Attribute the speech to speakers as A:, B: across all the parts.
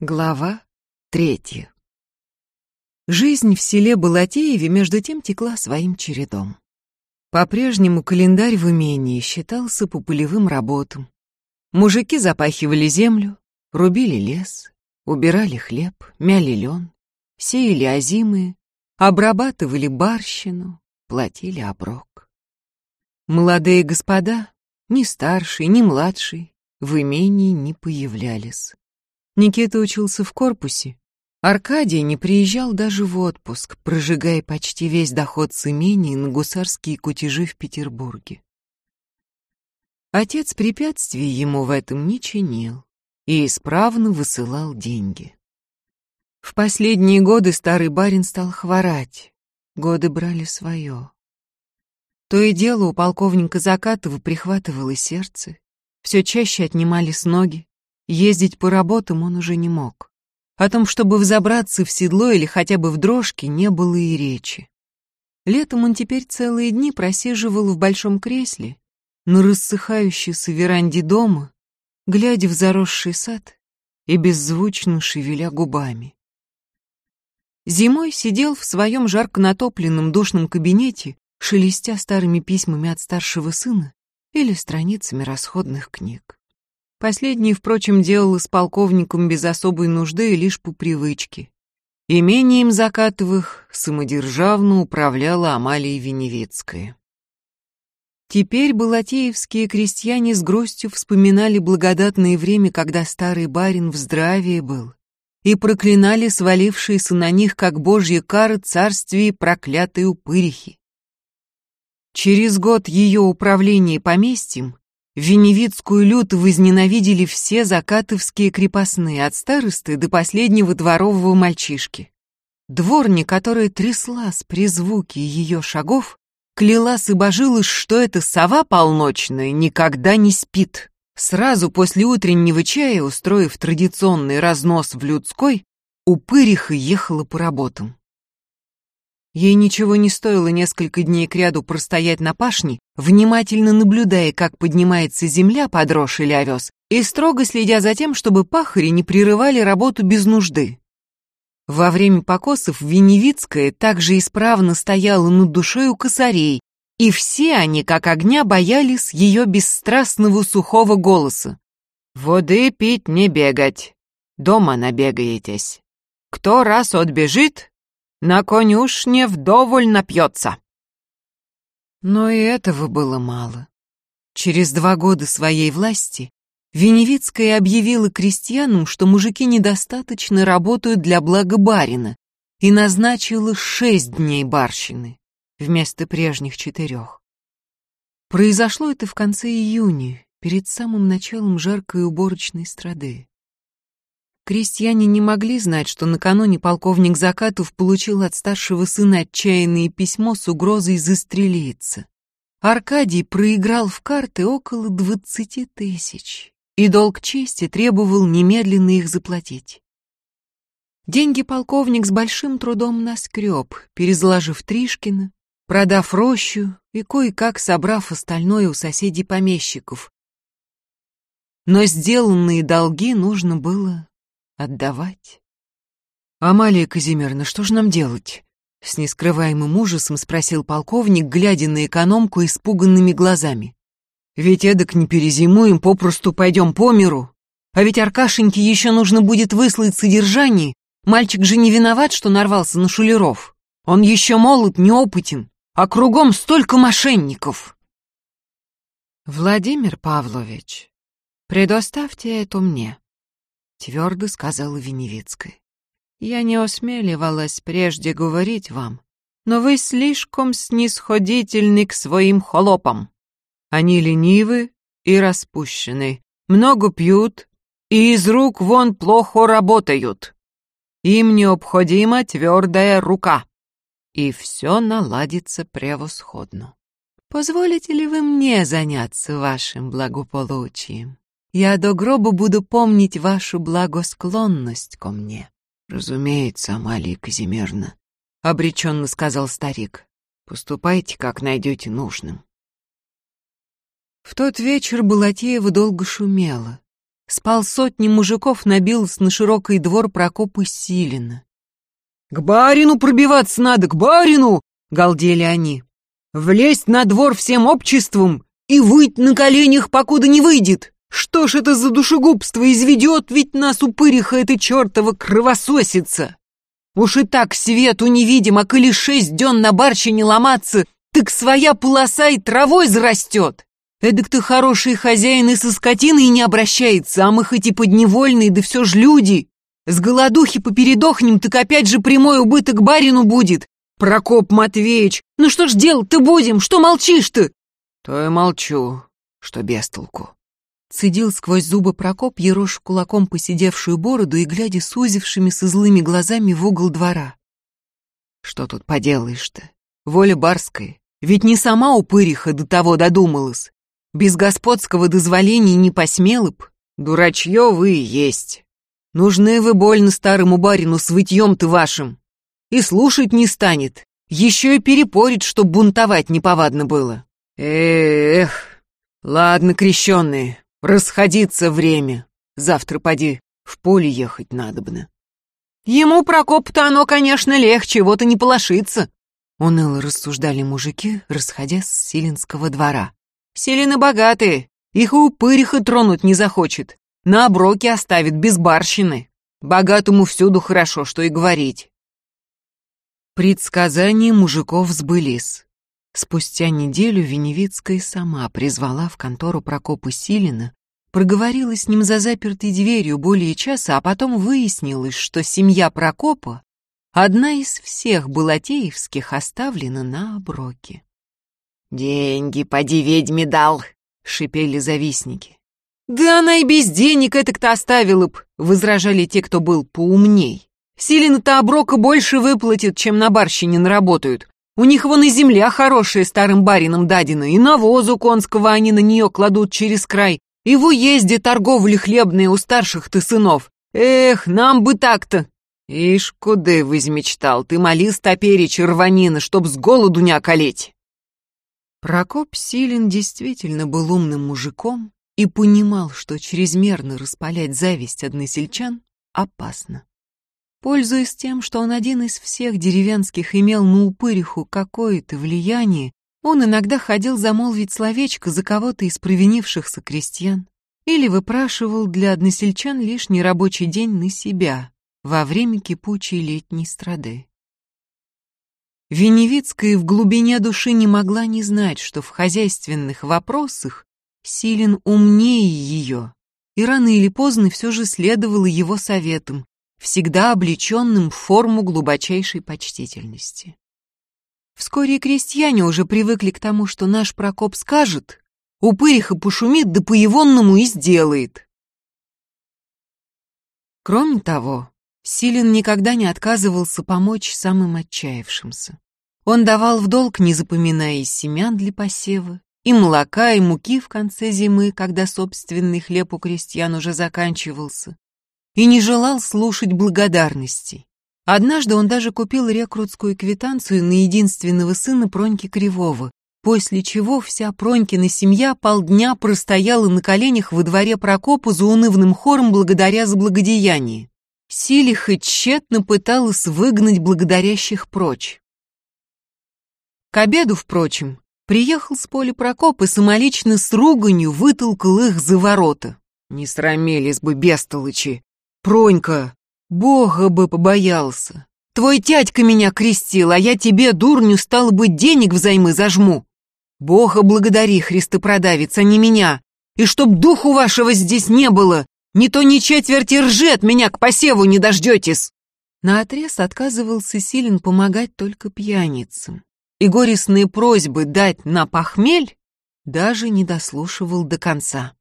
A: Глава третья. Жизнь в селе Балатееве между тем текла своим чередом. По-прежнему календарь в имении считался по полевым работам. Мужики запахивали землю, рубили лес, убирали хлеб, мяли лен, сеяли озимые, обрабатывали барщину, платили оброк. Молодые господа, ни старший, ни младший, в имении не появлялись. Никита учился в корпусе. Аркадий не приезжал даже в отпуск, прожигая почти весь доход с имений на гусарские кутежи в Петербурге. Отец препятствий ему в этом не чинил и исправно высылал деньги. В последние годы старый барин стал хворать, годы брали свое. То и дело у полковника Закатова прихватывало сердце, все чаще отнимались ноги, Ездить по работам он уже не мог. О том, чтобы взобраться в седло или хотя бы в дрожке, не было и речи. Летом он теперь целые дни просиживал в большом кресле, на рассыхающейся веранде дома, глядя в заросший сад и беззвучно шевеля губами. Зимой сидел в своем жарко натопленном душном кабинете, шелестя старыми письмами от старшего сына или страницами расходных книг. Последний, впрочем, делал с полковником без особой нужды и лишь по привычке. Имением Закатовых самодержавно управляла Амалия Веневецкая. Теперь балатеевские крестьяне с грустью вспоминали благодатное время, когда старый барин в здравии был, и проклинали свалившиеся на них, как божья кара, царствие проклятой упырихи. Через год ее управления поместьем Веневицкую люту возненавидели все закатовские крепостные, от старосты до последнего дворового мальчишки. Дворня, которая тряслась при звуке ее шагов, клялась и божилась, что эта сова полночная никогда не спит. Сразу после утреннего чая, устроив традиционный разнос в людской, упыриха ехала по работам. Ей ничего не стоило несколько дней кряду простоять на пашне, внимательно наблюдая, как поднимается земля под рожь или овес, и строго следя за тем, чтобы пахари не прерывали работу без нужды. Во время покосов Веневицкая также исправно стояла над душой у косарей, и все они, как огня, боялись ее бесстрастного сухого голоса. «Воды пить не бегать, дома набегаетесь. Кто раз отбежит, на конюшне вдоволь напьется. Но и этого было мало. Через два года своей власти Веневицкая объявила крестьянам, что мужики недостаточно работают для блага барина, и назначила шесть дней барщины вместо прежних четырех. Произошло это в конце июня, перед самым началом жаркой уборочной страды. Крестьяне не могли знать, что накануне полковник Закатов получил от старшего сына отчаянное письмо с угрозой застрелиться. Аркадий проиграл в карты около двадцати тысяч, и долг чести требовал немедленно их заплатить. Деньги полковник с большим трудом наскреб, перезложив Тришкина, продав рощу и кое-как собрав остальное у соседей помещиков. Но сделанные долги нужно было Отдавать? «Амалия Казимировна, что же нам делать?» С нескрываемым ужасом спросил полковник, глядя на экономку испуганными глазами. «Ведь эдак не перезимуем, попросту пойдем по миру. А ведь Аркашеньке еще нужно будет выслать содержание. Мальчик же не виноват, что нарвался на шулеров. Он еще молод, неопытен, а кругом столько мошенников». «Владимир Павлович, предоставьте это мне», — твердо сказала Веневицкая. «Я не осмеливалась прежде говорить вам, но вы слишком снисходительны к своим холопам. Они ленивы и распущены, много пьют и из рук вон плохо работают. Им необходима твердая рука, и все наладится превосходно. Позволите ли вы мне заняться вашим благополучием? Я до гроба буду помнить вашу благосклонность ко мне. Разумеется, Амалия Казимирна, — обреченно сказал старик. Поступайте, как найдете нужным. В тот вечер Балатеева долго шумела. с полсотни мужиков набилось на широкий двор Прокопа Силина. «К барину пробиваться надо, к барину!» — галдели они. «Влезть на двор всем обществом и выть на коленях, покуда не выйдет! Что ж это за душегубство изведет, ведь нас упыриха эта чертова кровососица! Уж и так свету не видим, а коли шесть дён на барщине ломаться, так своя полоса и травой зарастет!» Эдак ты хороший хозяин и со скотиной не обращается, а мы хоть и подневольные, да все ж люди. С голодухи попередохнем, так опять же прямой убыток барину будет. Прокоп Матвеевич, ну что ж делать-то будем, что молчишь-то?
B: То я молчу, что без толку.
A: Цедил сквозь зубы Прокоп, ерош кулаком посидевшую бороду и глядя сузившими со злыми глазами в угол двора.
B: Что тут поделаешь-то? Воля барская.
A: Ведь не сама упыриха до того додумалась. Без господского дозволения не посмела б.
B: Дурачье вы и есть.
A: Нужны вы больно старому барину с вытьем-то вашим. И слушать не станет. Еще и перепорит, чтоб бунтовать неповадно было.
B: Эх, ладно, крещенные, расходиться время. Завтра поди в поле ехать надобно.
A: Ему Прокоп-то оно, конечно, легче, вот и не полошится. Уныло рассуждали мужики, расходясь с Силинского двора. Селины богатые, их и упыриха тронуть не захочет. На оброке оставит без барщины. Богатому всюду хорошо, что и говорить. Предсказания мужиков сбылись. Спустя неделю Веневицкая сама призвала в контору Прокопа Силина, проговорила с ним за запертой дверью более часа, а потом выяснилось, что семья Прокопа одна из всех балатеевских оставлена на оброке.
B: «Деньги поди ведьме дал», — шипели завистники.
A: «Да она и без денег это-то оставила б», — возражали те, кто был поумней. «Силина-то оброка больше выплатит, чем на барщине наработают. У них вон и земля хорошая старым баринам дадена, и навозу конского они на нее кладут через край, и в уезде торговли хлебные у старших-то сынов. Эх, нам бы так-то!» «Ишь, куда возмечтал, ты моли стоперечь рванина, чтоб с голоду не околеть!» Прокоп Силин действительно был умным мужиком и понимал, что чрезмерно распалять зависть односельчан опасно. Пользуясь тем, что он один из всех деревенских имел на упыриху какое-то влияние, он иногда ходил замолвить словечко за кого-то из провинившихся крестьян или выпрашивал для односельчан лишний рабочий день на себя во время кипучей летней страды. Веневицкая в глубине души не могла не знать, что в хозяйственных вопросах Силен умнее ее, и рано или поздно все же следовало его советам, всегда облеченным в форму глубочайшей почтительности. Вскоре крестьяне уже привыкли к тому, что наш Прокоп скажет, упыриха пошумит, да по-егонному и сделает. Кроме того, Силин никогда не отказывался помочь самым отчаявшимся. Он давал в долг, не запоминая и семян для посева, и молока, и муки в конце зимы, когда собственный хлеб у крестьян уже заканчивался, и не желал слушать благодарностей. Однажды он даже купил рекрутскую квитанцию на единственного сына Проньки Кривого, после чего вся Пронькина семья полдня простояла на коленях во дворе Прокопу за унывным хором благодаря за благодеяние. Силиха тщетно пыталась выгнать благодарящих прочь. К обеду, впрочем, приехал с поля Прокоп и самолично с руганью вытолкал их за ворота. Не срамились бы бестолычи. Пронька, бога бы побоялся. Твой тядька меня крестил, а я тебе, дурню, стал быть, денег взаймы зажму. Бога благодари, Христопродавец, а не меня. И чтоб духу вашего здесь не было, не то ни четверти ржи от меня к посеву не дождетесь!» Наотрез отказывался Силен помогать только пьяницам, и горестные просьбы дать на похмель даже не дослушивал до конца.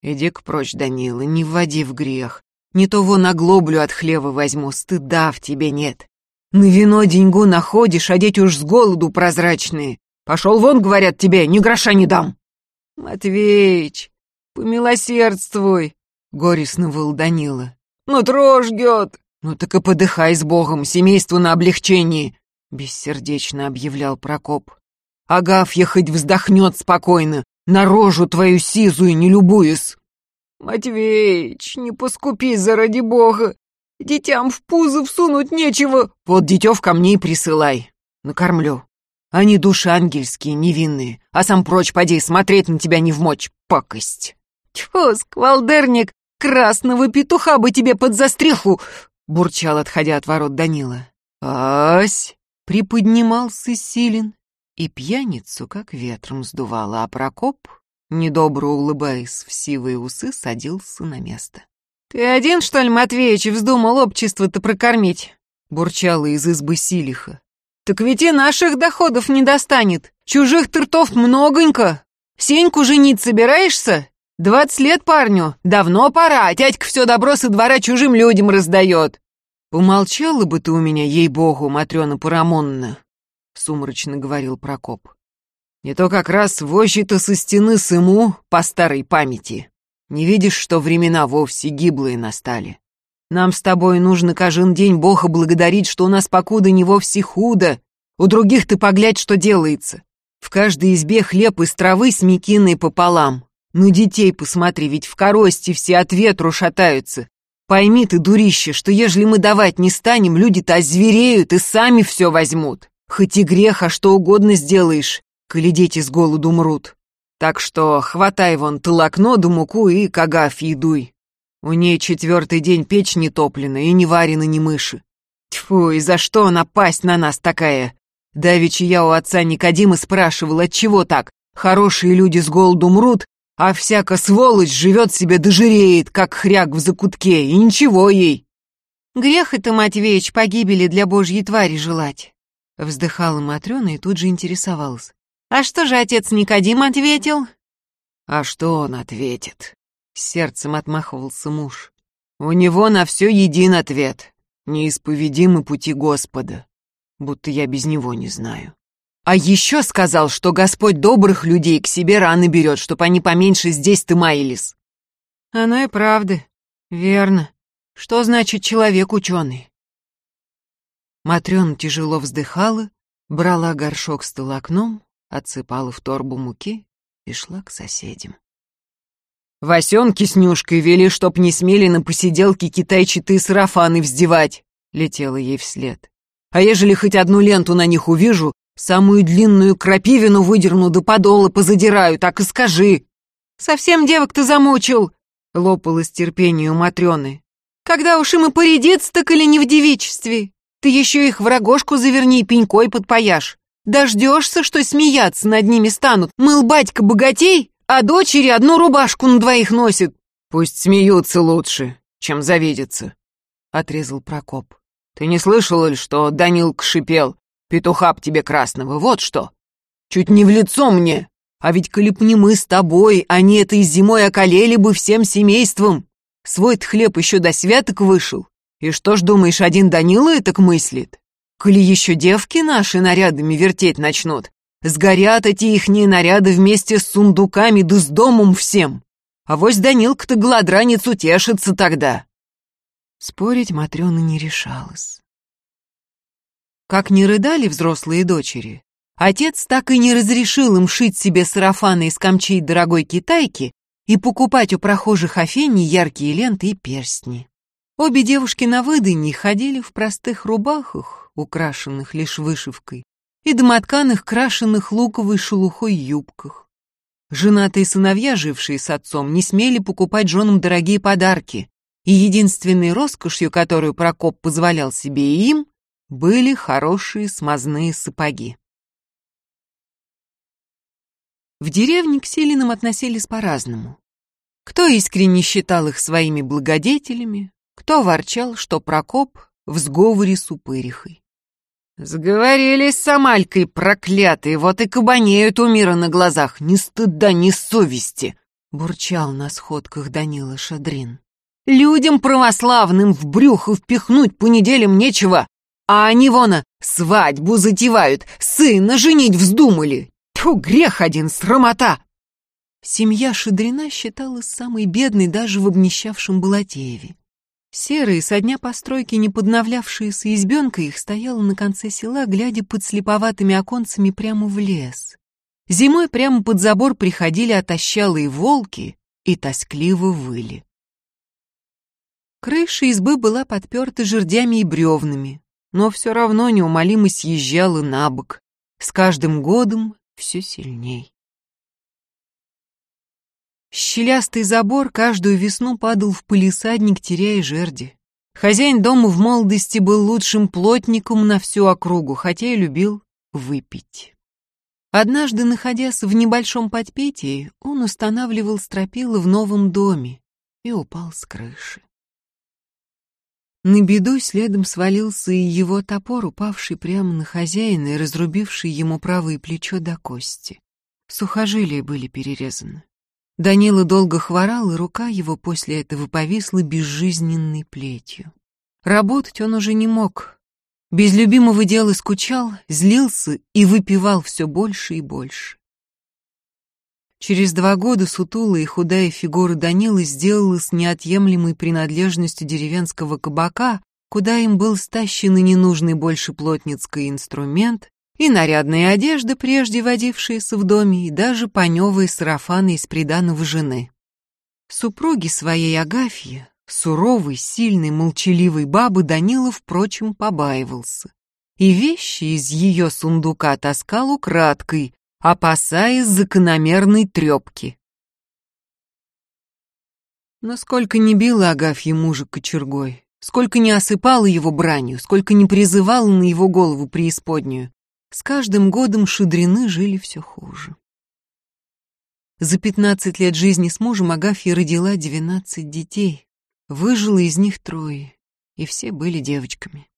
A: «Иди-ка прочь, Данила, не вводи в грех. Не то вон оглоблю от хлева возьму, стыда в тебе нет. На вино деньгу находишь, а дети уж с голоду прозрачные. Пошел вон, говорят тебе, ни гроша не дам». «Матвеич, помилосердствуй, Горестно выл Данила. «Нутро ждет!» «Ну так и подыхай с Богом, семейству на облегчении!» Бессердечно объявлял Прокоп. «Агафья хоть вздохнет спокойно, на рожу твою сизую не любуясь!» Матвеич, не поскупи заради бога. Детям в пузо всунуть нечего. Вот детев ко мне и присылай. Накормлю. Они души ангельские, невинные, а сам прочь поди, смотреть на тебя не в мочь, пакость. Тьфу, сквалдерник, красного петуха бы тебе под застриху, бурчал, отходя от ворот Данила. Ась, приподнимался Силин, и пьяницу как ветром сдувало, а Прокоп, недобро улыбаясь в сивые усы, садился на место. «Ты один, что ли, Матвеич, вздумал общество-то прокормить?» бурчала из избы Силиха. «Так ведь и наших доходов не достанет. Чужих тыртов многонько. Сеньку женить собираешься? Двадцать лет парню. Давно пора, а тядька все добро со двора чужим людям раздает». «Помолчала бы ты у меня, ей-богу, Матрена Парамонна», — сумрачно говорил Прокоп. «Не то как раз вожжи-то со стены сыму по старой памяти. Не видишь, что времена вовсе гиблые настали?» Нам с тобой нужно каждый день Бога благодарить, что у нас покуда не вовсе худо. У других ты поглядь, что делается. В каждой избе хлеб из травы с мекиной пополам. Ну, детей посмотри, ведь в корости все от ветру шатаются. Пойми ты, дурище, что ежели мы давать не станем, люди-то озвереют и сами все возьмут. Хоть и грех, а что угодно сделаешь, коли дети с голоду мрут. Так что хватай вон толокно да муку и кагаф едуй. У ней четвертый день печь не топлена и не варена ни мыши. Тьфу, и за что она пасть на нас такая? Давичи я у отца Никодима спрашивал, отчего так? Хорошие люди с голоду мрут, а всяка сволочь живет себе дожиреет, как хряк в закутке, и ничего ей. Грех это, Матвеич, погибели для божьей твари желать. Вздыхала Матрёна и тут же интересовалась. А что же отец Никодим ответил? А что он ответит? Сердцем отмахивался муж. У него на все един ответ. Неисповедимы пути Господа. Будто я без него не знаю. А еще сказал, что Господь добрых людей к себе рано берет, чтоб они поменьше здесь-то маялись. Оно и правда. Верно. Что значит человек ученый? Матрёна тяжело вздыхала, брала горшок с толокном, отсыпала в торбу муки и шла к соседям. Васенки с Нюшкой вели, чтоб не смели на посиделке китайчатые сарафаны вздевать, летела ей вслед. А ежели хоть одну ленту на них увижу, самую длинную крапивину выдерну до подола позадираю, так и скажи. Совсем девок ты замучил, лопалась терпению Матрёны. Когда уж им и так или не в девичестве. Ты еще их в заверни и пенькой подпояшь. Дождешься, что смеяться над ними станут. Мыл батька богатей, а дочери одну рубашку на двоих носит. Пусть смеются лучше, чем завидятся, — отрезал Прокоп. Ты не слышал ли, что Данилк шипел? Петуха б тебе красного, вот что. Чуть не в лицо мне. А ведь коли б не мы с тобой, они этой зимой околели бы всем семейством. Свой-то хлеб еще до святок вышел. И что ж, думаешь, один Данила так мыслит? Коли еще девки наши нарядами вертеть начнут, Сгорят эти ихние наряды вместе с сундуками да с домом всем. А вось Данилка-то гладранец утешится тогда. Спорить Матрёна не решалась. Как не рыдали взрослые дочери, отец так и не разрешил им шить себе сарафаны из камчей дорогой китайки и покупать у прохожих Афени яркие ленты и перстни. Обе девушки на выданье ходили в простых рубахах, украшенных лишь вышивкой, и домотканых, крашенных луковой шелухой юбках. Женатые сыновья, жившие с отцом, не смели покупать женам дорогие подарки, и единственной роскошью, которую Прокоп позволял себе и им, были хорошие смазные сапоги. В деревне к Селинам относились по-разному. Кто искренне считал их своими благодетелями, кто ворчал, что Прокоп в сговоре с упырихой. Сговорились с Амалькой, проклятые, вот и кабанеют у мира на глазах, ни стыда, ни совести, бурчал на сходках Данила Шадрин. Людям православным в брюхо впихнуть по неделям нечего, а они вон свадьбу затевают, сына женить вздумали. Тьфу, грех один, срамота. Семья Шадрина считалась самой бедной даже в обнищавшем Балатееве. Серые, со дня постройки не подновлявшиеся избенка их стояла на конце села, глядя под слеповатыми оконцами прямо в лес. Зимой прямо под забор приходили отощалые волки, и тоскливо выли. Крыша избы была подперта жердями и бревнами, но все равно неумолимо съезжала на бок, с каждым годом все сильней. Щелястый забор каждую весну падал в пылисадник, теряя жерди. Хозяин дома в молодости был лучшим плотником на всю округу, хотя и любил выпить. Однажды, находясь в небольшом подпетии, он устанавливал стропила в новом доме и упал с крыши. На беду следом свалился и его топор, упавший прямо на хозяина и разрубивший ему правое плечо до кости. Сухожилия были перерезаны. Данила долго хворал, и рука его после этого повисла безжизненной плетью. Работать он уже не мог. Без любимого дела скучал, злился и выпивал все больше и больше. Через два года сутулая и худая фигура Данилы сделалась неотъемлемой принадлежностью деревенского кабака, куда им был стащен и ненужный больше плотницкий инструмент, и нарядная одежда, прежде водившаяся в доме, и даже паневые сарафаны из приданого жены. Супруги своей Агафьи, суровой, сильной, молчаливой бабы Данила, впрочем, побаивался. И вещи из ее сундука таскал украдкой, опасаясь закономерной трепки. Но сколько не била Агафья мужа кочергой, сколько не осыпала его бранью, сколько не призывала на его голову преисподнюю, с каждым годом шудрины жили все хуже. За пятнадцать лет жизни с мужем Агафья родила двенадцать детей, выжила из них трое, и все были девочками.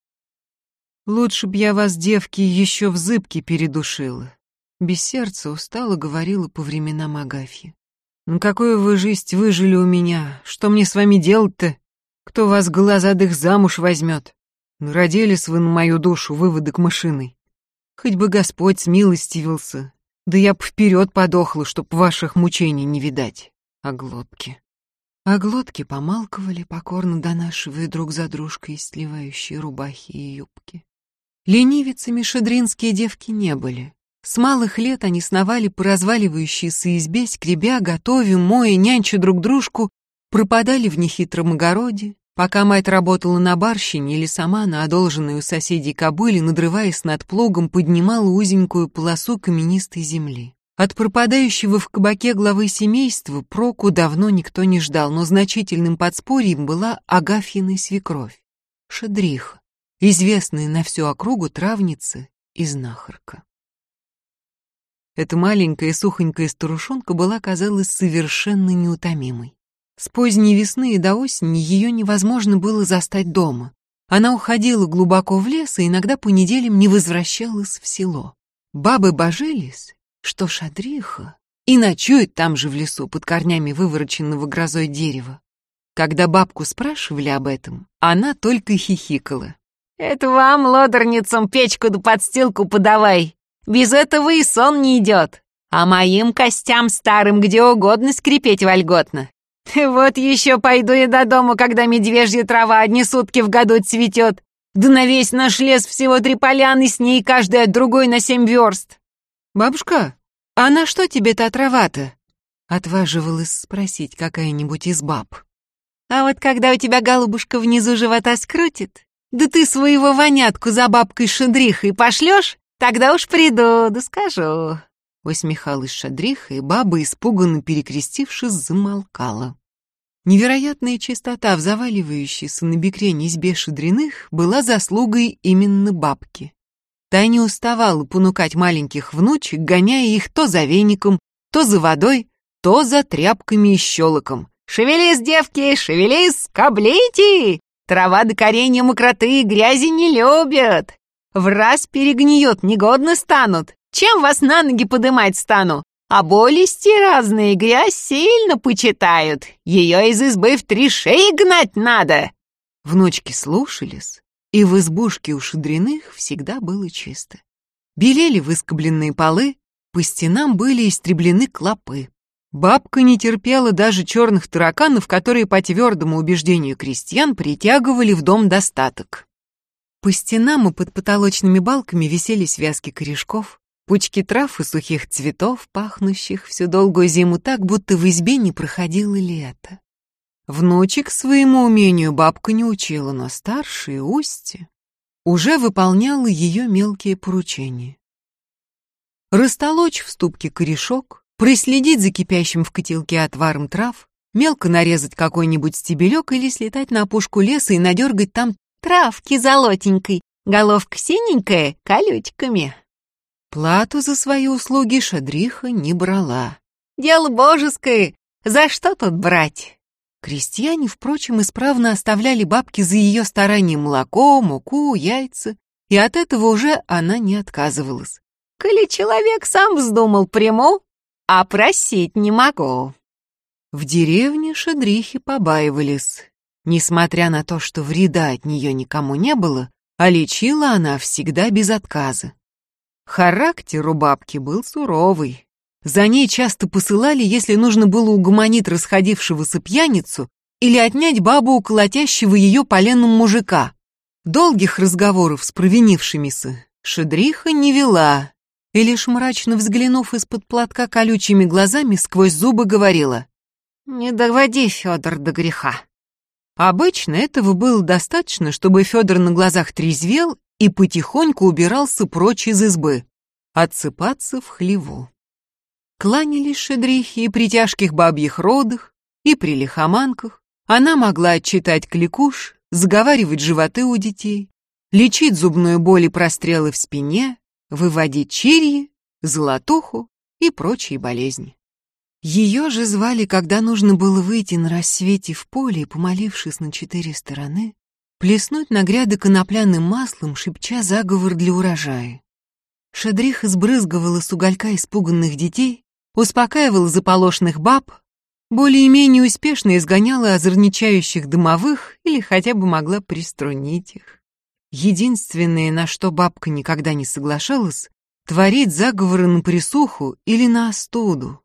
A: Лучше б я вас, девки, еще в зыбке передушила, без сердца устало говорила по временам Агафья. «Ну какую вы жизнь выжили у меня? Что мне с вами делать-то? Кто вас глазадых замуж возьмет? Родились вы на мою душу выводок машиной. Хоть бы Господь смилостивился, да я б вперед подохла, чтоб ваших мучений не видать. А глотки. А глотки помалковали, покорно донашивая друг за дружкой сливающие рубахи и юбки. Ленивицами шадринские девки не были. С малых лет они сновали по разваливающейся избе, скребя, готовя, моя, нянча друг дружку, пропадали в нехитром огороде, пока мать работала на барщине или сама на одолженной у соседей кобыле, надрываясь над плугом, поднимала узенькую полосу каменистой земли. От пропадающего в кабаке главы семейства проку давно никто не ждал, но значительным подспорьем была Агафьина свекровь, Шадриха, известная на всю округу травница и знахарка. Эта маленькая сухонькая старушонка была, казалось, совершенно неутомимой. С поздней весны и до осени ее невозможно было застать дома. Она уходила глубоко в лес и иногда по неделям не возвращалась в село. Бабы божились, что шадриха и ночует там же в лесу под корнями вывороченного грозой дерева. Когда бабку спрашивали об этом, она только хихикала.
B: «Это вам, лодорницам, печку да подстилку подавай. Без этого и сон не идет. А моим костям старым где угодно скрипеть вольготно. Вот еще пойду я до дома, когда медвежья трава одни сутки в году цветет. Да на весь наш лес всего три поляны, с ней каждая от другой на семь верст.
A: Бабушка, а на что тебе-то трава-то? Отваживалась спросить какая-нибудь из баб.
B: А вот когда у тебя голубушка внизу живота скрутит, да ты своего вонятку за бабкой шадрихой пошлешь, Тогда уж приду, да скажу.
A: Усмехалась шадриха, и баба, испуганно перекрестившись, замолкала. Невероятная чистота в заваливающейся на бекрень избе шадриных была заслугой именно бабки. Та не уставала понукать маленьких внучек, гоняя их то за веником, то за водой, то за тряпками и щелоком. «Шевелись, девки, шевелись, каблите! Трава до коренья мокроты и грязи не любят! В раз перегниют, негодно станут. Чем вас на ноги подымать стану? А болести разные грязь сильно почитают. Ее из избы в три шеи гнать надо. Внучки слушались, и в избушке у Шадриных всегда было чисто. Белели выскобленные полы, по стенам были истреблены клопы. Бабка не терпела даже черных тараканов, которые, по твердому убеждению крестьян, притягивали в дом достаток. По стенам и под потолочными балками висели связки корешков, пучки трав и сухих цветов, пахнущих всю долгую зиму так, будто в избе не проходило лето. Внучек своему умению бабка не учила, но старшие Устья уже выполняла ее мелкие поручения. Растолочь в ступке корешок, проследить за кипящим в котелке отваром трав, мелко нарезать какой-нибудь стебелек или слетать на опушку леса и надергать там травки золотенькой, головка синенькая, колючками. Плату за свои услуги шадриха не брала.
B: Дело божеское, за что тут брать?
A: Крестьяне, впрочем, исправно оставляли бабке за ее старание молоко, муку, яйца, и от этого уже она не отказывалась.
B: «Коли человек сам вздумал приму, а просить не могу».
A: В деревне шадрихи побаивались. Несмотря на то, что вреда от нее никому не было, а лечила она всегда без отказа. Характер у бабки был суровый, за ней часто посылали, если нужно было угомонить расходившегося пьяницу или отнять бабу у колотящего ее поленом мужика. Долгих разговоров с провинившимися Шедриха не вела, и лишь мрачно взглянув из-под платка колючими глазами, сквозь зубы говорила
B: «Не доводи, Федор, до греха».
A: Обычно этого было достаточно, чтобы Федор на глазах трезвел и потихоньку убирался прочь из избы, отсыпаться в хлеву. Кланялись шедрихи и при тяжких бабьих родах, и при лихоманках. Она могла отчитать кликуш, заговаривать животы у детей, лечить зубную боль и прострелы в спине, выводить чирьи, золотуху и прочие болезни. Ее же звали, когда нужно было выйти на рассвете в поле и, помолившись на четыре стороны, плеснуть на гряды конопляным маслом, шепча заговор для урожая. Шадриха сбрызгивала с уголька испуганных детей, успокаивал заполошных баб, более-менее успешно изгоняла озорничающих домовых или хотя бы могла приструнить их. Единственное, на что бабка никогда не соглашалась, творить заговоры на присуху или на остуду.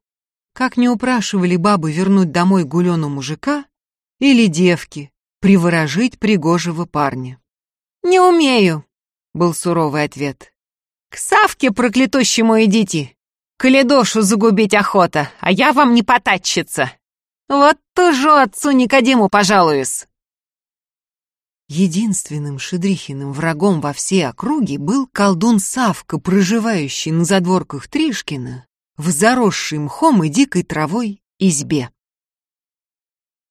A: Как не упрашивали бабы вернуть домой гулену мужика или девки, приворожить пригожего парня.
B: «Не умею», —
A: был суровый ответ.
B: «К Савке проклятущему идите, Каледошу загубить охота, а я вам не потатчица. Вот тоже отцу Никодиму пожалуюсь.
A: Единственным Шедрихиным врагом во всей округе был колдун Савка, проживающий на задворках Тришкина, в заросшей мхом и дикой травой избе.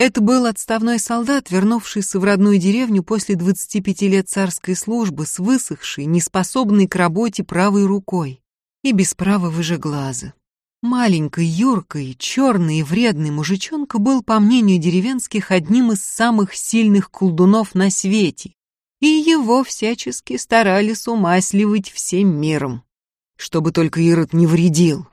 A: Это был отставной солдат, вернувшийся в родную деревню после 25 лет царской службы с высохшей, неспособной к работе правой рукой и без права выше глаза. Маленький, юркий, черный и вредный мужичонка был, по мнению деревенских, одним из самых сильных колдунов на свете, и его всячески старались умасливать всем миром, чтобы только Ирод не вредил.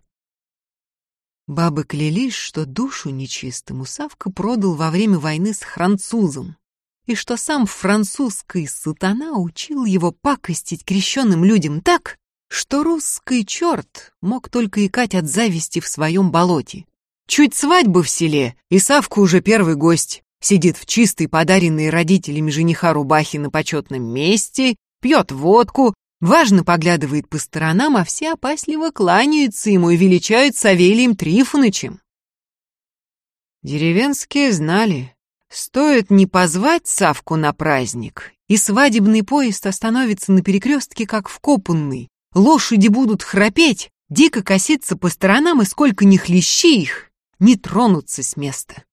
A: Бабы клялись, что душу нечистому Савка продал во время войны с французом, и что сам французский сатана учил его пакостить крещенным людям так, что русский черт мог только икать от зависти в своем болоте. Чуть свадьбы в селе, и Савка уже первый гость. Сидит в чистой, подаренной родителями жениха рубахе на почетном месте, пьет водку, важно поглядывает по сторонам, а все опасливо кланяются ему и величают Савелием Трифонычем. Деревенские знали, стоит не позвать Савку на праздник, и свадебный поезд остановится на перекрестке, как вкопанный, Лошади будут храпеть, дико коситься по сторонам, и сколько ни хлещи их, не тронутся с места.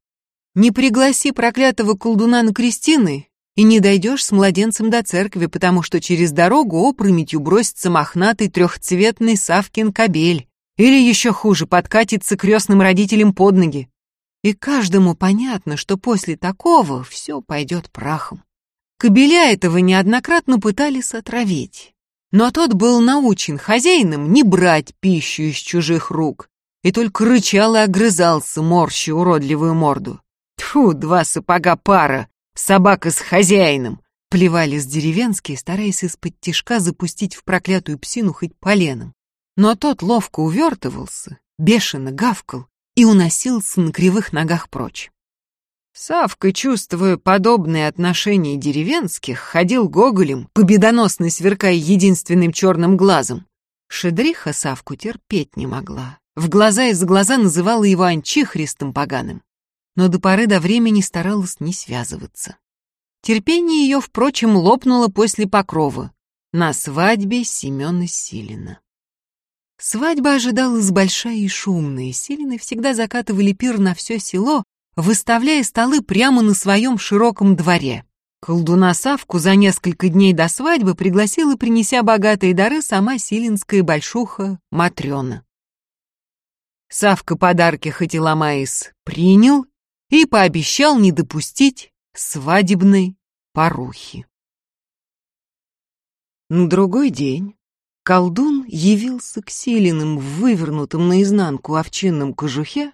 A: Не пригласи проклятого колдуна на крестины, и не дойдешь с младенцем до церкви, потому что через дорогу опрометью бросится мохнатый трехцветный Савкин кобель, или еще хуже, подкатится крестным родителям под ноги. И каждому понятно, что после такого все пойдет прахом. Кобеля этого неоднократно пытались отравить. Но тот был научен хозяином не брать пищу из чужих рук и только рычал и огрызался, морщи уродливую морду. Тьфу, два сапога пара, собака с хозяином, плевались деревенские, стараясь из-под тишка запустить в проклятую псину хоть поленом. Но тот ловко увертывался, бешено гавкал и уносился на кривых ногах прочь. Савка, чувствуя подобные отношения деревенских, ходил гоголем, победоносно сверкая единственным черным глазом. Шедриха Савку терпеть не могла. В глаза из-за глаза называла его анчихристом поганым. Но до поры до времени старалась не связываться. Терпение ее, впрочем, лопнуло после покрова. На свадьбе Семена Силина. Свадьба ожидалась большая и шумная. Силины всегда закатывали пир на все село, выставляя столы прямо на своем широком дворе. Колдуна Савку за несколько дней до свадьбы пригласила, принеся богатые дары, сама силинская большуха Матрёна. Савка подарки Хатиламаис принял и пообещал не допустить свадебной порухи. На другой день колдун явился к Силиным в вывернутом наизнанку овчинном кожухе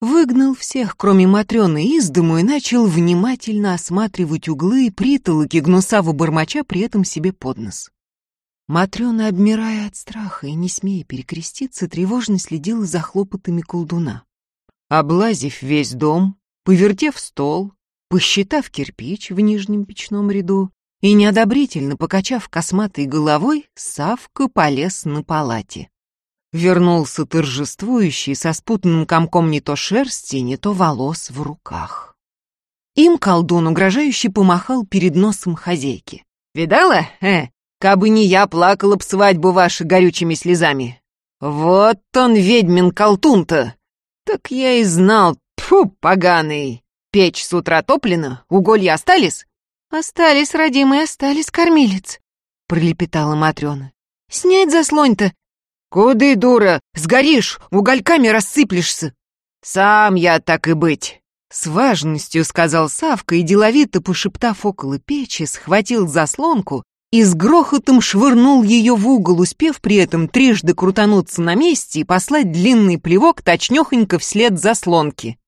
A: выгнал всех, кроме Матрёны, из дому и начал внимательно осматривать углы и притолоки гнусаво бормоча при этом себе под нос. Матрёна, обмирая от страха и не смея перекреститься, тревожно следила за хлопотами колдуна. Облазив весь дом, повертев стол, посчитав кирпич в нижнем печном ряду и неодобрительно покачав косматой головой, Савка полез на палате. Вернулся торжествующий со спутанным комком не то шерсти, не то волос в руках. Им колдун угрожающе помахал перед носом хозяйки. «Видала? Э, кабы не я, плакала б свадьбу ваши горючими слезами. Вот он, ведьмин колтун-то! Так я и знал, тьфу, поганый! Печь с утра топлена, уголья остались?»
B: «Остались, родимые, остались, кормилец», — пролепетала Матрёна. «Снять заслонь-то,
A: «Куды, дура? Сгоришь, угольками рассыплешься!» «Сам я так и быть!» С важностью сказал Савка и, деловито пошептав около печи, схватил заслонку и с грохотом швырнул ее в угол, успев при этом трижды крутануться на месте и послать длинный плевок точнёхонько вслед заслонки.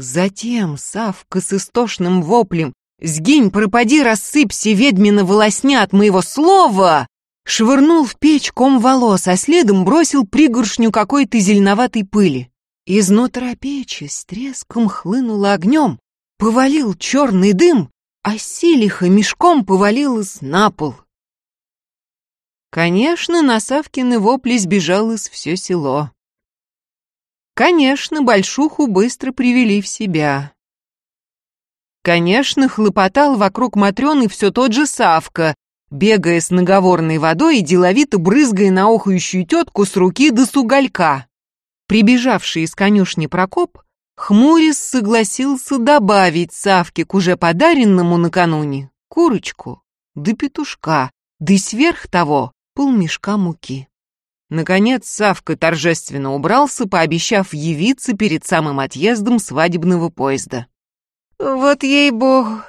A: Затем Савка с истошным воплем «Сгинь, пропади, рассыпься, ведьмина волосня от моего слова!» швырнул в печь ком волос, а следом бросил пригоршню какой-то зеленоватой пыли. Изнутра печи с треском хлынуло огнем, повалил черный дым, а силиха мешком повалилась на пол. Конечно, на Савкины вопли сбежалось все село. Конечно, большуху быстро привели в себя. Конечно, хлопотал вокруг Матрёны все тот же Савка, бегая с наговорной водой и деловито брызгая на охающую тетку с руки до суголька. Прибежавший из конюшни Прокоп, хмурис согласился добавить Савке к уже подаренному накануне курочку, да петушка, да сверх того полмешка муки. Наконец Савка торжественно убрался, пообещав явиться перед самым отъездом свадебного поезда.
B: «Вот ей-богу,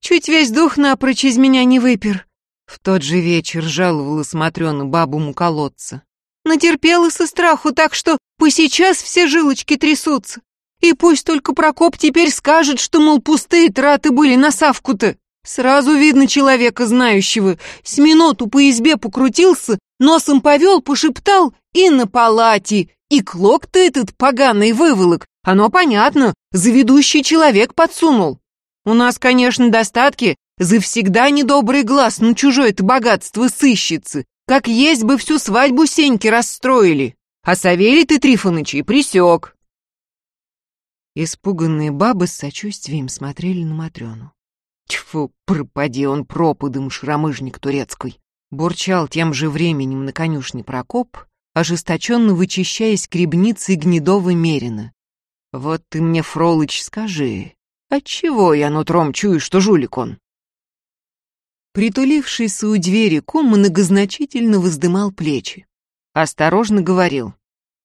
B: чуть весь дух напрочь из меня не выпер»,
A: в тот же вечер жаловалась Матрёна бабу колодца.
B: Натерпела со страху так, что по сейчас все жилочки трясутся. И пусть только Прокоп теперь скажет, что, мол, пустые траты были на Савку-то. Сразу видно человека знающего. С минуту по избе покрутился, носом повел, пошептал и на палате. И клок-то этот поганый выволок. Оно понятно, заведущий человек подсунул. У нас, конечно, достатки, Завсегда недобрый глаз, ну чужое-то богатство сыщется. Как есть бы всю свадьбу Сеньки расстроили. А Савелий ты, Трифоныч, и присек.
A: Испуганные бабы с сочувствием смотрели на Матрёну. Тьфу, пропади он пропадом, шрамыжник турецкий. Бурчал тем же временем на конюшне Прокоп, ожесточенно вычищая скребницы гнедого мерина. Вот ты мне, Фролыч, скажи, отчего я нутром чую, что жулик он? Притулившийся у двери кум многозначительно воздымал плечи. Осторожно говорил.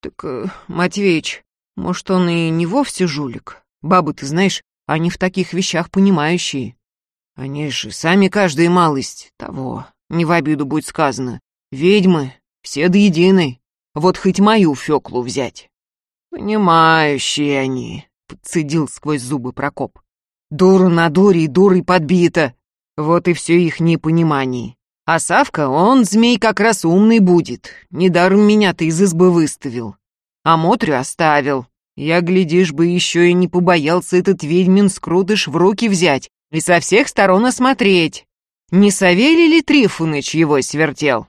A: «Так, э, Матвеич, может, он и не вовсе жулик? Бабы, ты знаешь, они в таких вещах понимающие. Они же сами каждая малость того, не в обиду будет сказано. Ведьмы, все до единой. Вот хоть мою Фёклу взять». «Понимающие они», — подцедил сквозь зубы Прокоп. «Дура на дуре и дурой подбита. Вот и все их непонимание. А Савка, он, змей, как раз умный будет. Недаром меня ты из избы выставил. А Мотрю оставил. Я, глядишь бы, еще и не побоялся этот ведьмин скрутыш в руки взять и со всех сторон осмотреть. Не Савелий ли Трифоныч его свертел?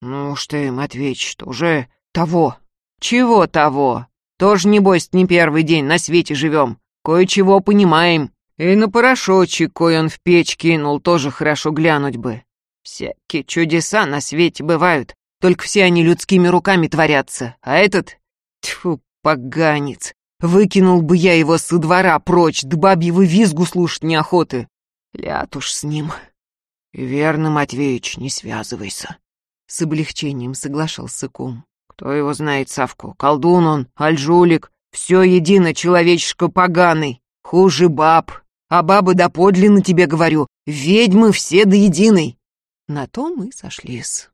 A: Ну уж ты, Матвеич, уже того. Чего того? Тоже, небось, не первый день на свете живем. Кое-чего понимаем. И на порошочек, кой он в печь кинул, тоже хорошо глянуть бы. Всякие чудеса на свете бывают, только все они людскими руками творятся. А этот... Тьфу, поганец. Выкинул бы я его со двора прочь, да бабьего визгу слушать неохоты. Ляд уж с ним. Верно, Матвеич, не связывайся. С облегчением соглашался кум. Кто его знает, Савку, колдун он, альжулик, все едино человечешко поганый, хуже баб. А бабы доподлинно тебе говорю, ведьмы все до единой. На то мы сошлись.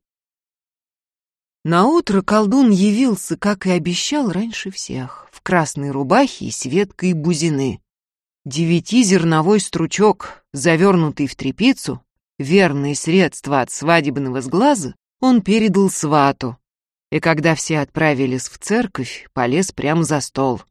A: Наутро колдун явился, как и обещал, раньше всех, в красной рубахе и с веткой бузины. Девятизерновой стручок, завернутый в тряпицу, верное средство от свадебного сглаза, он передал свату. И когда все отправились в церковь, полез прямо за стол.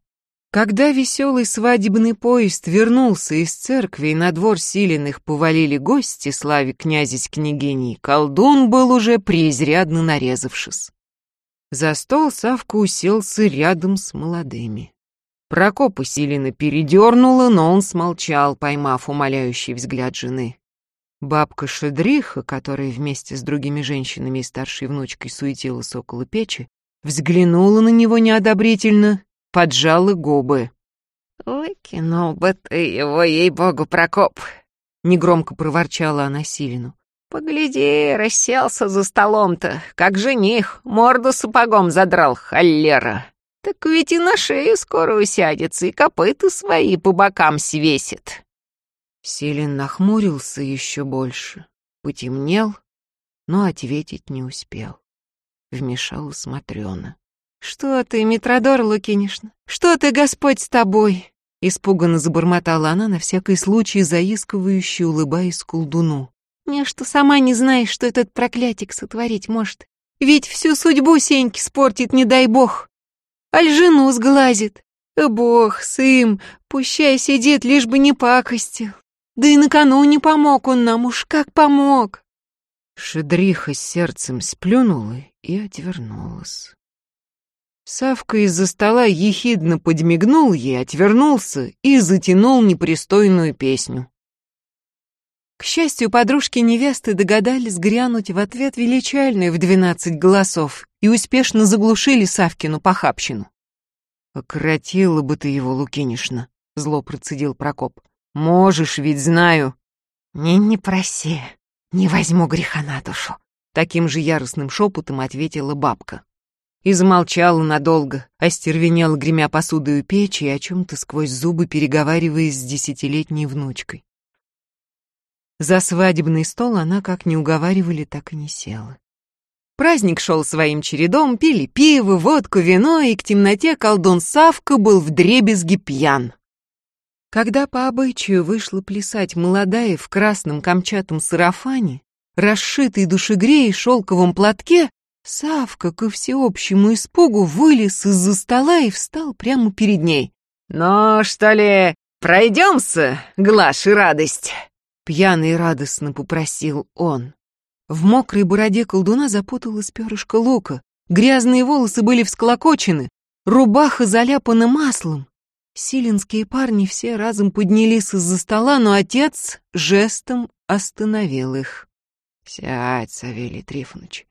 A: Когда веселый свадебный поезд вернулся из церкви и на двор силенных повалили гости, славе князесь княгиней, колдун был уже преизрядно нарезавшись. За стол Савка уселся рядом с молодыми. Прокоп усиленно передернуло, но он смолчал, поймав умоляющий взгляд жены. Бабка Шедриха, которая вместе с другими женщинами и старшей внучкой суетилась около печи, взглянула на него неодобрительно поджала губы.
B: «Выкинул бы ты его, ей-богу, Прокоп!»
A: Негромко проворчала она Силину.
B: «Погляди, расселся за столом-то, как жених, морду сапогом задрал, холера. Так ведь и на шею скоро усядется, и копыта свои по бокам свесит».
A: Силин нахмурился еще больше, потемнел, но ответить не успел. Вмешалась Матрёна.
C: «Что ты, Митродор Лукинишна? Что ты, Господь, с тобой?» Испуганно забормотала она, на всякий случай заискивающе улыбаясь колдуну. «Не, что сама не знаешь, что этот проклятик сотворить может. Ведь всю судьбу Сеньки спортит, не дай бог. Аль жену сглазит. Бог с им, пущай сидит, лишь бы не пакостил. Да и накануне помог он нам, уж как помог!»
A: Шедриха сердцем сплюнула и отвернулась. Савка из-за стола ехидно подмигнул ей, отвернулся и затянул непристойную песню.
C: К счастью, подружки невесты догадались грянуть в ответ величальные в двенадцать голосов и успешно заглушили Савкину похабщину.
A: «Окоротила бы ты его, Лукинишна», — зло процедил Прокоп. «Можешь, ведь знаю».
B: «Не, не проси, не возьму греха на душу», —
A: таким же яростным шепотом ответила бабка и замолчала надолго, остервенела, гремя посудой у печи и о чем-то сквозь зубы переговариваясь с десятилетней внучкой. За свадебный стол она, как не уговаривали, так и не села. Праздник шел своим чередом, пили пиво, водку, вино, и к темноте колдун Савка был вдребезги пьян. Когда по обычаю вышла плясать молодая в красном камчатом сарафане, расшитой душегреей шелковом платке, Савка, ко всеобщему испугу, вылез из-за стола и встал прямо перед ней.
B: «Ну, что ли, пройдемся, Глаш и радость?»
A: Пьяный и радостно попросил он. В мокрой бороде колдуна запуталась перышко лука, грязные волосы были всклокочены, рубаха заляпана маслом. Силинские парни все разом поднялись из-за стола, но отец жестом остановил их. «Сядь, Савелий Трифонович,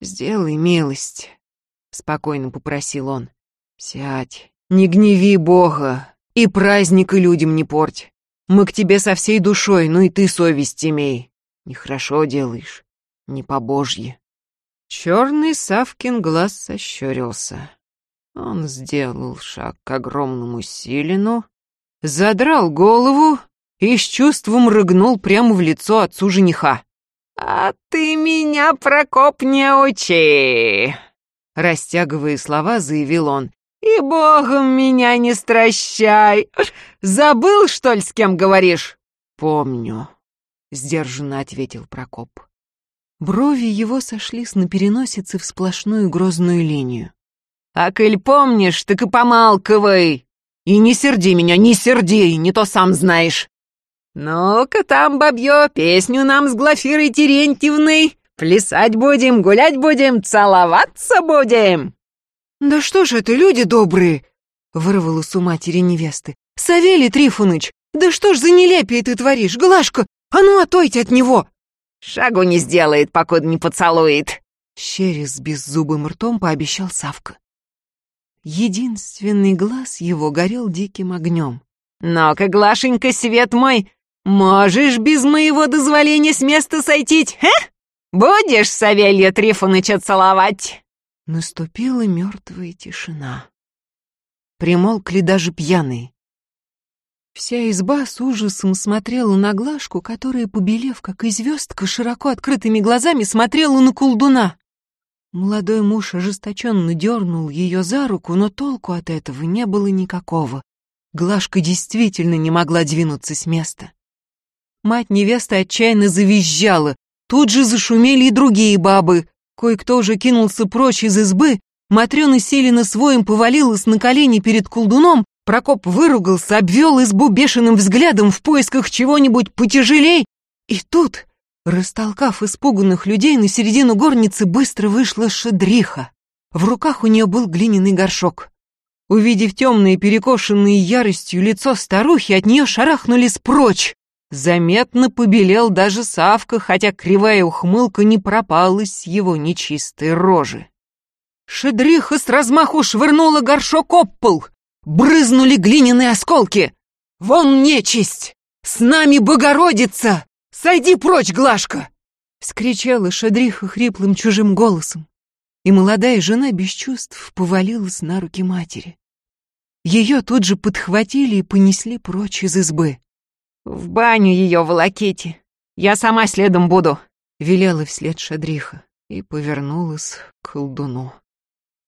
A: «Сделай милость», — спокойно попросил он. «Сядь, не гневи Бога и праздника людям не порть. Мы к тебе со всей душой, ну и ты совесть имей. Нехорошо делаешь, не по-божье». Черный Савкин глаз сощурился. Он сделал шаг к огромному Силину, задрал голову и с чувством рыгнул прямо в лицо отцу жениха.
B: «А ты меня, Прокоп, не учи!»
A: Растягивая слова, заявил он.
B: «И богом меня не стращай! Забыл, что ли, с кем говоришь?»
A: «Помню», — сдержанно ответил Прокоп. Брови его сошлись на переносице в сплошную грозную линию.
B: «А коль помнишь, так и помалковай! И не серди меня, не серди, не то сам знаешь!» «Ну-ка там, бабье, песню нам с Глафирой Терентьевной Плясать будем, гулять будем, целоваться будем!»
C: «Да что ж это, люди добрые!» — вырвалась у матери невесты. «Савелий Трифоныч, да что ж за нелепие ты творишь, Глашка? А ну, отойте от него!»
B: «Шагу не сделает, покуда не поцелует!»
C: С беззубым ртом пообещал Савка. Единственный глаз его горел диким огнем.
B: «Ну-ка, Глашенька, свет мой, можешь без моего дозволения с места сойти, а? Будешь Савелья Трифоныча целовать?»
C: Наступила мертвая тишина. Примолкли даже пьяные. Вся изба с ужасом смотрела на Глашку, которая, побелев, как и звездка, широко открытыми глазами смотрела на колдуна. Молодой муж ожесточенно дернул ее за руку, но толку от этого не было никакого. Глашка действительно не могла двинуться с места. Мать невесты отчаянно завизжала. Тут же зашумели и другие бабы. Кое-кто уже кинулся прочь из избы. Матрёна Селина своим повалилась на колени перед колдуном. Прокоп выругался, обвел избу бешеным взглядом в поисках чего-нибудь потяжелей. И тут Растолкав испуганных людей, на середину горницы быстро вышла шедриха. В руках у нее был глиняный горшок. Увидев темное, перекошенное яростью лицо старухи, от нее шарахнулись прочь. Заметно побелел даже Савка, хотя кривая ухмылка не пропала с его нечистой рожи. Шедриха с размаху швырнула горшок об пол. Брызнули глиняные осколки. «Вон нечисть! С нами Богородица!» Сойди прочь, Глашка!» — вскричала Шадриха хриплым чужим голосом, и молодая жена без чувств повалилась на руки матери. Ее тут же подхватили и понесли прочь из избы.
B: «В баню ее волоките, я сама следом буду», —
C: велела вслед Шадриха и повернулась к колдуну.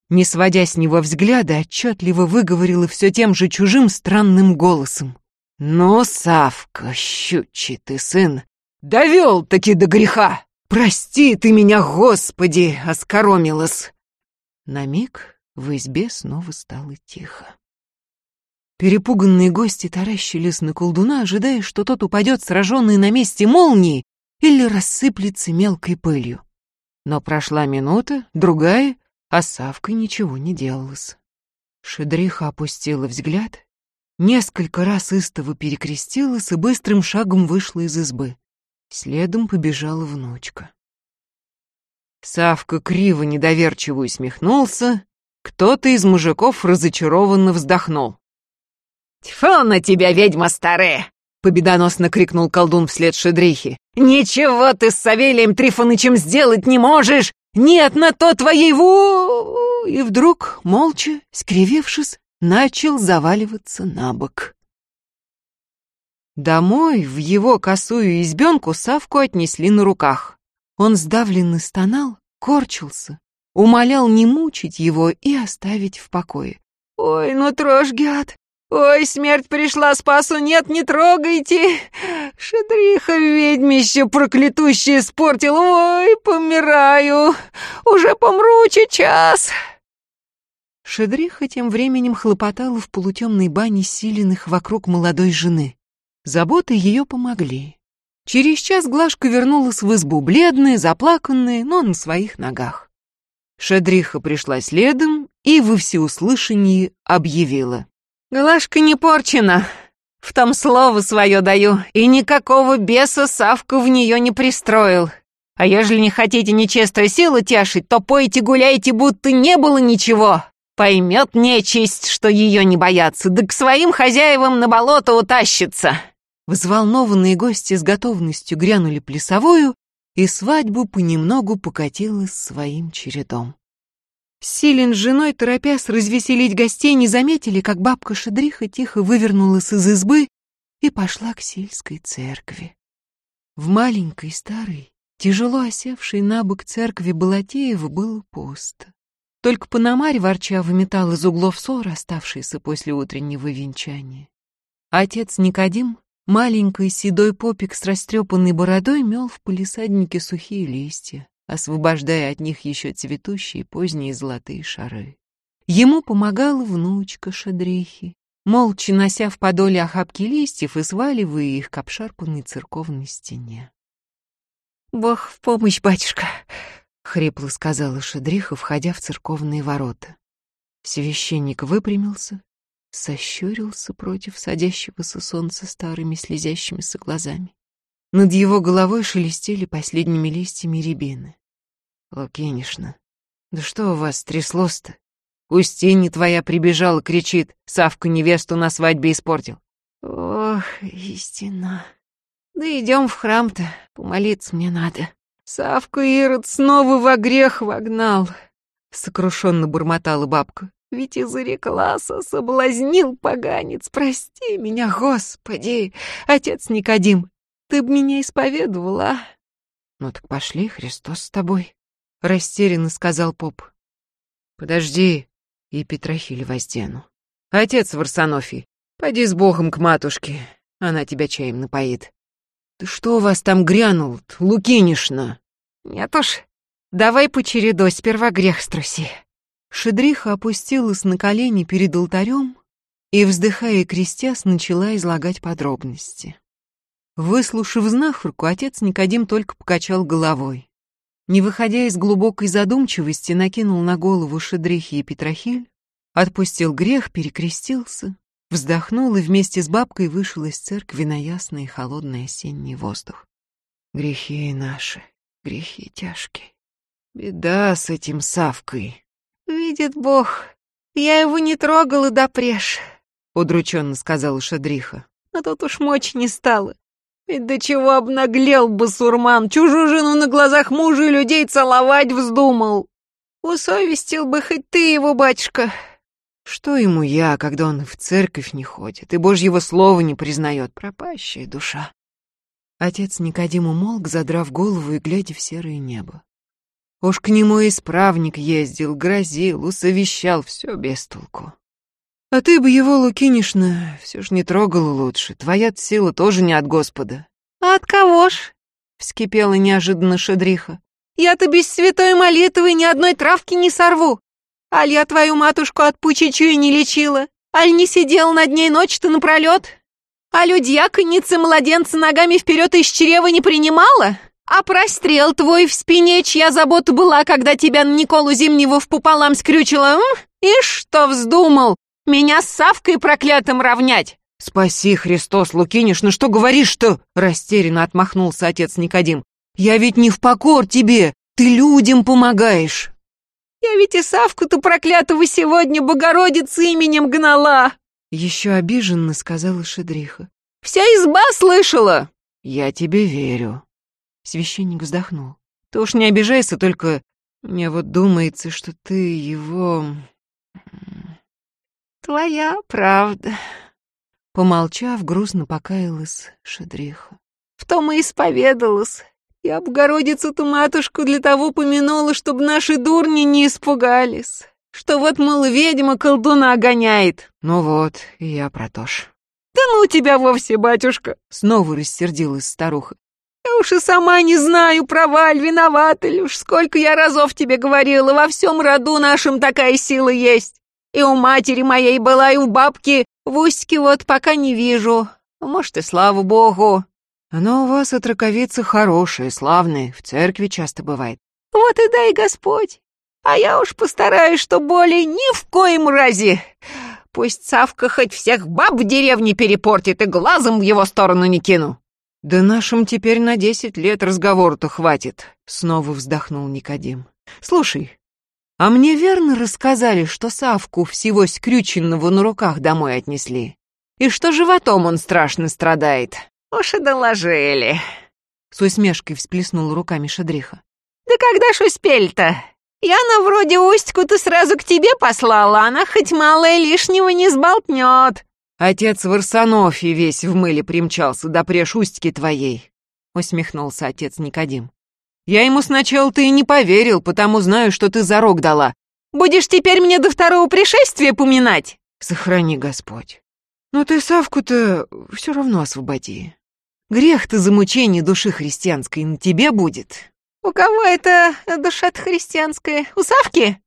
C: Не сводя с него взгляда, отчетливо выговорила все тем же чужим странным голосом. «Ну, Савка, щучий ты сын, Довел-таки до греха! Прости ты меня, Господи!» — оскоромилась. На миг в избе снова стало тихо. Перепуганные гости таращились на колдуна, ожидая, что тот упадет сраженный на месте молнии или рассыплется мелкой пылью. Но прошла минута, другая, а Савка ничего не делалось. Шедриха опустила взгляд, несколько раз истово перекрестилась и быстрым шагом вышла из избы. Следом побежала внучка. Савка криво недоверчиво усмехнулся, кто-то из мужиков разочарованно вздохнул.
B: «Тьфу на тебя, ведьма старая!» — победоносно крикнул колдун вслед Шедрихи. «Ничего ты с Савелием Трифонычем сделать не можешь! Нет на то твоей ву...»
C: И вдруг, молча, скривившись, начал заваливаться на бок. Домой, в его косую избенку, Савку отнесли на руках. Он сдавленно стонал, корчился, умолял не мучить его и оставить в покое.
B: «Ой, ну трожь, гад! Ой, смерть пришла, спасу нет, не трогайте! Шедриха ведьмище проклятущее испортил, ой, помираю! Уже помру сейчас!»
C: Шедриха тем временем хлопотала в полутемной бане силенных вокруг молодой жены. Заботы ее помогли. Через час Глашка вернулась в избу, бледная, заплаканная, но на своих ногах. Шадриха пришла следом и во всеуслышании объявила.
B: «Глашка не порчена, в том слово свое даю, и никакого беса Савка в нее не пристроил. А ежели не хотите нечестную силу тешить, то пойте гуляйте, будто не было ничего. Поймет нечисть, что ее не боятся, да к своим хозяевам на болото утащится».
C: Взволнованные гости с готовностью грянули плясовую, и свадьбу понемногу покатилась своим чередом. Силен с женой, торопясь развеселить гостей, не заметили, как бабка Шедриха тихо вывернулась из избы и пошла к сельской церкви. В маленькой, старой, тяжело осевшей на бок церкви Балатеева было пусто. Только Пономарь ворча выметал из углов ссор, оставшийся после утреннего венчания. Отец Никодим Маленький седой попик с растрепанной бородой мел в полисаднике сухие листья, освобождая от них еще цветущие поздние золотые шары. Ему помогала внучка Шадрихи, молча нося в подоле охапки листьев и сваливая их к обшарпанной церковной стене. Бог в помощь, батюшка, хрипло сказала Шедриха, входя в церковные ворота. Священник выпрямился, сощурился против садящегося солнца старыми слезящимися глазами. Над его головой шелестели последними листьями рябины. «Лукинишна, да что у вас тряслось-то? Устинья твоя прибежала, кричит, Савку невесту на свадьбе испортил». «Ох, истина. Да идем в храм-то, помолиться мне надо. Савку Ирод снова во грех вогнал», — сокрушенно бурмотала бабка. Ведь из Ирекласа соблазнил поганец, прости меня, Господи, отец Никодим, ты б меня исповедовала, а? Ну так пошли, Христос с тобой, растерянно сказал поп. Подожди, и Петрохиль воздену. Отец Варсонофий, поди с Богом к матушке, она тебя чаем напоит. Ты что у вас там грянул, Лукинишна? Нет уж, давай по чередой, сперва грех струси. Шедриха опустилась на колени перед алтарем и, вздыхая и крестясь, начала излагать подробности. Выслушав знахарку, отец Никодим только покачал головой. Не выходя из глубокой задумчивости, накинул на голову Шедрихи и Петрохиль, отпустил грех, перекрестился, вздохнул и вместе с бабкой вышел из церкви на ясный и холодный осенний воздух. Грехи наши, грехи тяжкие. Беда с этим Савкой. «Видит Бог, я его не трогала допреж», — удрученно сказала Шадриха. «А тут уж мочь не стало. Ведь до чего обнаглел басурман, чужую жену на глазах мужа и людей целовать вздумал. Усовестил бы хоть ты его, батюшка». «Что ему я, когда он в церковь не ходит и Божьего слова не признает, пропащая душа?» Отец Никодим умолк, задрав голову и глядя в серое небо. Уж к нему исправник ездил, грозил, усовещал, все без толку. А ты бы его, Лукинишна, все ж не трогала лучше. Твоя сила тоже не от Господа.
B: А от кого ж?
C: Вскипела неожиданно Шадриха.
B: Я-то без святой молитвы ни одной травки не сорву. Аль я твою матушку от пучечуи не лечила? Аль не сидел над ней ночь-то напролет? Аль у дьяконицы младенца ногами вперед из чрева не принимала? А прострел твой в спине, чья забота была, когда тебя на Николу Зимнего в пополам скрючила, м? И что вздумал? Меня с Савкой проклятым равнять?
C: «Спаси, Христос, Лукиниш, ну что говоришь-то?» Растерянно отмахнулся отец Никодим. «Я ведь не в покор тебе, ты людям помогаешь».
B: «Я ведь и Савку-то проклятого сегодня Богородицы именем гнала!»
C: Еще обиженно сказала Шедриха.
B: «Вся изба слышала!»
C: «Я тебе верю», Священник вздохнул. Ты уж не обижайся, только мне вот думается, что ты его...
B: Твоя правда.
C: Помолчав, грустно покаялась Шадриха.
B: В том и исповедалась. Я Богородицу-то матушку для того помянула, чтобы наши дурни не испугались. Что вот, мол, ведьма колдуна гоняет.
C: Ну вот, и я про то ж.
B: Да ну тебя вовсе, батюшка!
C: Снова рассердилась старуха.
B: Я уж и сама не знаю, права ли, виновата ли уж. Сколько я разов тебе говорила, во всем роду нашем такая сила есть. И у матери моей была, и у бабки. В Устьке вот пока не вижу. Может, и слава богу.
C: Оно у вас от раковицы хорошее, славное, в церкви часто бывает.
B: Вот и дай Господь. А я уж постараюсь, что более ни в коем разе. Пусть Савка хоть всех баб в деревне перепортит и глазом в его сторону не кину.
C: «Да нашим теперь на десять лет разговор-то хватит», — снова вздохнул Никодим. «Слушай, а мне верно рассказали, что Савку всего скрюченного на руках домой отнесли? И что животом он страшно страдает?»
B: «Уж и доложили», —
C: с усмешкой всплеснул руками Шадриха.
B: «Да когда ж успели-то? Я на вроде Устьку-то сразу к тебе послала, она хоть малое лишнего не сболтнет».
C: Отец Варсонофий весь в мыле примчался, да преж устьки твоей, — усмехнулся отец Никодим. Я ему сначала-то и не поверил, потому знаю, что ты зарок дала.
B: Будешь теперь мне до второго пришествия поминать?
C: Сохрани, Господь. Но ты Савку-то все равно освободи. Грех-то за мучение души христианской на тебе будет.
B: У кого это душа-то христианская? У Савки?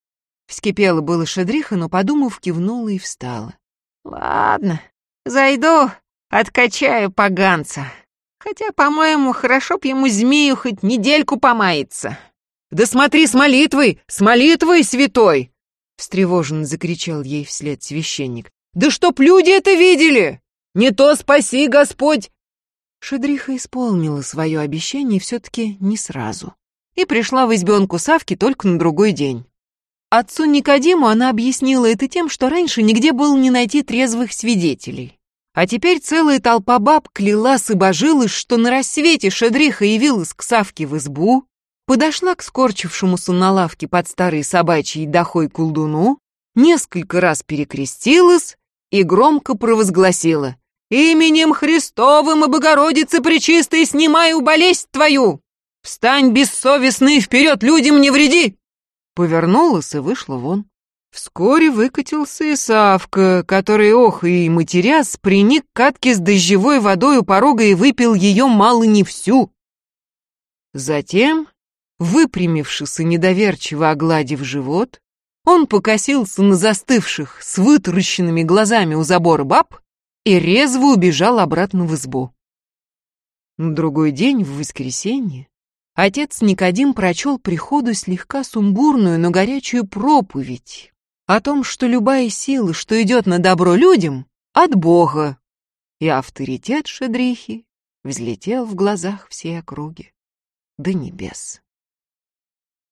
C: Вскипела было Шадриха, но, подумав, кивнула и встала.
B: Ладно, зайду, откачаю поганца. Хотя, по-моему, хорошо б ему змею хоть недельку помаяться.
A: «Да смотри с молитвой, с молитвой, святой!» Встревоженно закричал ей вслед священник. «Да чтоб люди это видели! Не то спаси, Господь!» Шедриха исполнила свое обещание все-таки не сразу. И пришла в избенку Савки только на другой день. Отцу Никодиму она объяснила это тем, что раньше нигде было не найти трезвых свидетелей. А теперь целая толпа баб клялась и божилась, что на рассвете Шедриха явилась к Савке в избу, подошла к скорчившемуся на лавке под старой собачьей дохой колдуну, несколько раз перекрестилась и громко провозгласила «Именем Христовым и Богородицы Пречистой снимаю болезнь твою! Встань бессовестный, вперед людям не вреди!» Повернулась и вышла вон. Вскоре выкатился и Савка, который, ох, и матерясь, приник к катке с дождевой водой у порога и выпил ее мало не всю. Затем Выпрямившись и недоверчиво огладив живот, он покосился на застывших с вытаращенными глазами у забора баб и резво убежал обратно в избу. На другой день, в воскресенье, отец Никодим прочел приходу слегка сумбурную, но горячую проповедь о том, что любая сила, что идет на добро людям, от Бога, и авторитет Шедрихи взлетел в глазах всей округи до небес.